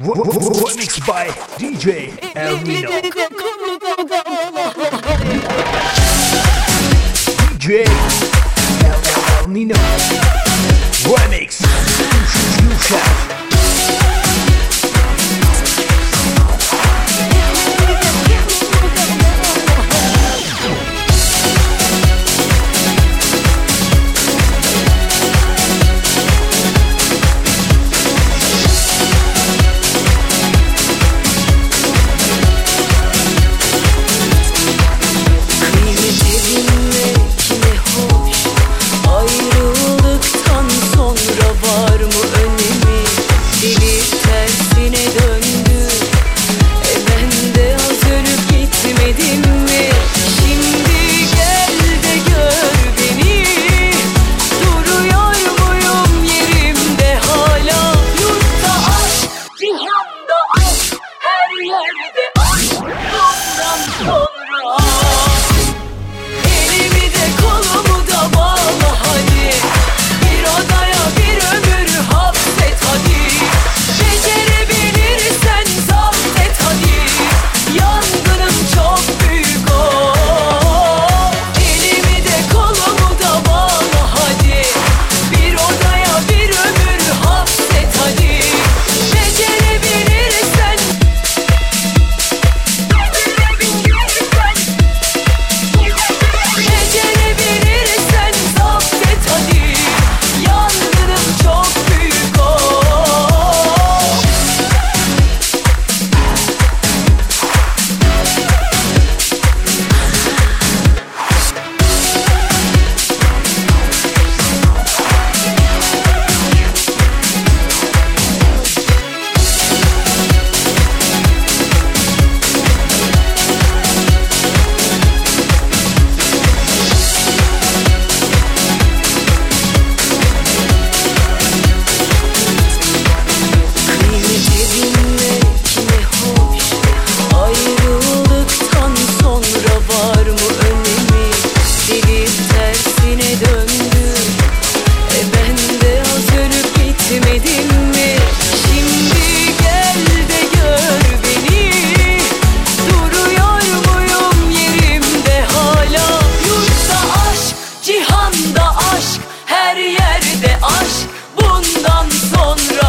Mixed by DJ El Nino. DJ El Nino. Remix. Fusion. yağmur know. aşk bundan sonra.